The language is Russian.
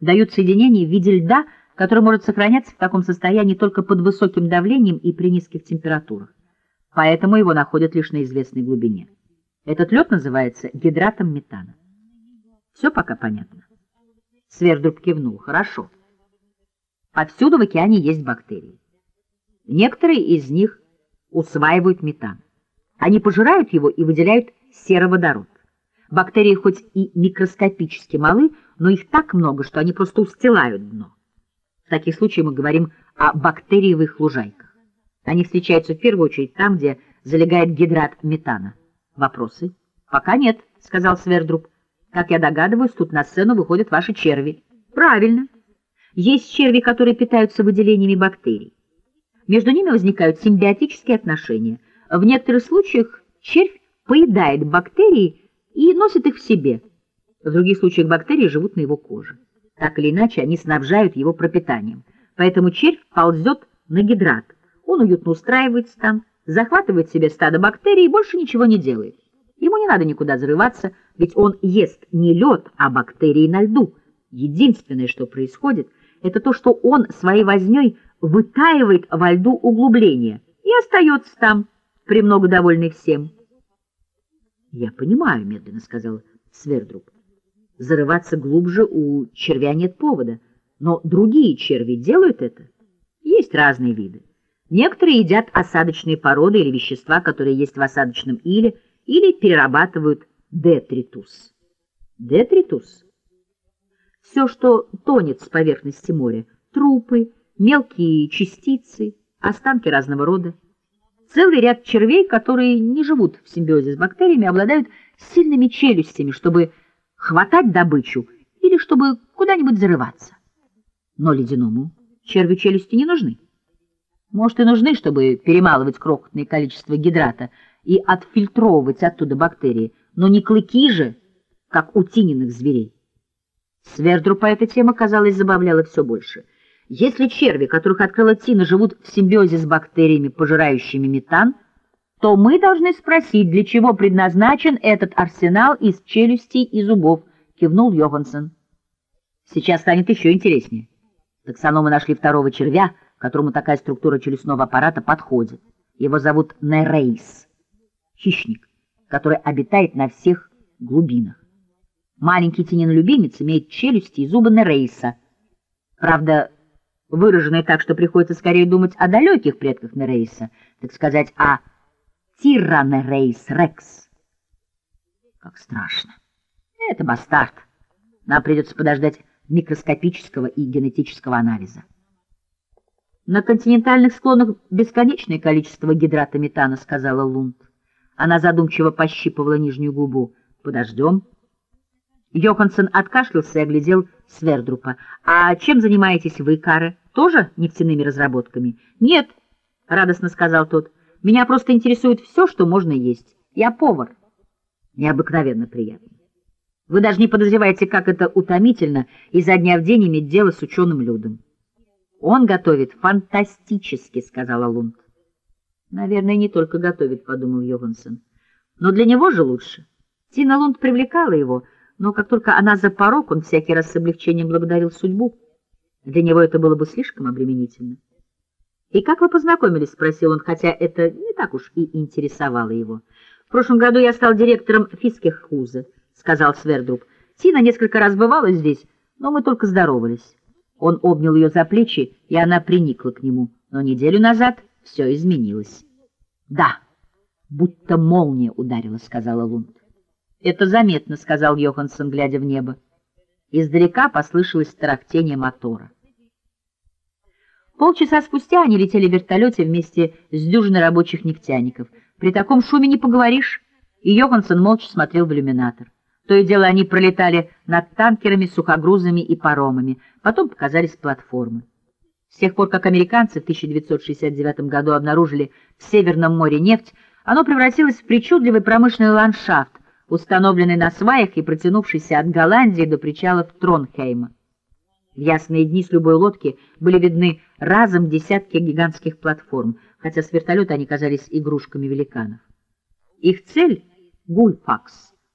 дают соединение в виде льда, который может сохраняться в таком состоянии только под высоким давлением и при низких температурах. Поэтому его находят лишь на известной глубине. Этот лед называется гидратом метана. Все пока понятно. Свердруб кивнул. Хорошо. Повсюду в океане есть бактерии. Некоторые из них усваивают метан. Они пожирают его и выделяют сероводород. Бактерии хоть и микроскопически малы, но их так много, что они просто устилают дно. В таких случаях мы говорим о бактериевых лужайках. Они встречаются в первую очередь там, где залегает гидрат метана. Вопросы? Пока нет, сказал Свердруб. Как я догадываюсь, тут на сцену выходят ваши черви. Правильно. Есть черви, которые питаются выделениями бактерий. Между ними возникают симбиотические отношения. В некоторых случаях червь поедает бактерии и носит их в себе. В других случаях бактерии живут на его коже. Так или иначе, они снабжают его пропитанием. Поэтому червь ползет на гидрат. Он уютно устраивается там, захватывает себе стадо бактерий и больше ничего не делает. Ему не надо никуда зарываться, ведь он ест не лед, а бактерии на льду. Единственное, что происходит, это то, что он своей возней вытаивает во льду углубление и остается там, премного довольный всем. — Я понимаю, — медленно сказал Свердруб. — Зарываться глубже у червя нет повода, но другие черви делают это. Есть разные виды. Некоторые едят осадочные породы или вещества, которые есть в осадочном иле, или перерабатывают детритус. Детритус — все, что тонет с поверхности моря, трупы, мелкие частицы, останки разного рода. Целый ряд червей, которые не живут в симбиозе с бактериями, обладают сильными челюстями, чтобы хватать добычу или чтобы куда-нибудь зарываться. Но ледяному червю челюсти не нужны. Может, и нужны, чтобы перемалывать крохотное количество гидрата и отфильтровывать оттуда бактерии, но не клыки же, как у тиненных зверей. Свердру по этой теме, казалось, забавляло все больше. Если черви, которых открыла Тина, живут в симбиозе с бактериями, пожирающими метан, то мы должны спросить, для чего предназначен этот арсенал из челюстей и зубов, кивнул Йоханссон. Сейчас станет еще интереснее. Таксономы нашли второго червя — которому такая структура челюстного аппарата подходит. Его зовут Нерейс, хищник, который обитает на всех глубинах. Маленький тенин-любимец имеет челюсти и зубы Нерейса. Правда, выраженные так, что приходится скорее думать о далеких предках Нерейса, так сказать, о Тиранерейс Рекс. Как страшно. Это бастард. Нам придется подождать микроскопического и генетического анализа. На континентальных склонах бесконечное количество гидрата метана, сказала Лунд. Она задумчиво пощипывала нижнюю губу. Подождем. Йоханссон откашлялся и оглядел Свердрупа. А чем занимаетесь вы, Кара? Тоже нефтяными разработками? Нет, радостно сказал тот. Меня просто интересует все, что можно есть. Я повар. Необыкновенно приятно. Вы даже не подозреваете, как это утомительно изо дня в день иметь дело с ученым людом. Он готовит фантастически, сказала Лунд. Наверное, не только готовит, подумал Йоганссон. Но для него же лучше. Тина Лунд привлекала его, но как только она за порог, он всякий раз с облегчением благодарил судьбу. Для него это было бы слишком обременительно. «И как вы познакомились?» — спросил он, хотя это не так уж и интересовало его. «В прошлом году я стал директором Фискехуза», — сказал Свердруб. «Тина несколько раз бывала здесь, но мы только здоровались». Он обнял ее за плечи, и она приникла к нему. Но неделю назад все изменилось. — Да, будто молния ударила, — сказала Лунд. — Это заметно, — сказал Йоханссон, глядя в небо. Издалека послышалось тарахтение мотора. Полчаса спустя они летели в вертолете вместе с дюжиной рабочих нефтяников. При таком шуме не поговоришь, и Йоханссон молча смотрел в иллюминатор. То и дело они пролетали над танкерами, сухогрузами и паромами. Потом показались платформы. С тех пор, как американцы в 1969 году обнаружили в Северном море нефть, оно превратилось в причудливый промышленный ландшафт, установленный на сваях и протянувшийся от Голландии до причалов Тронхейма. В ясные дни с любой лодки были видны разом десятки гигантских платформ, хотя с вертолета они казались игрушками великанов. Их цель — Гульфакс —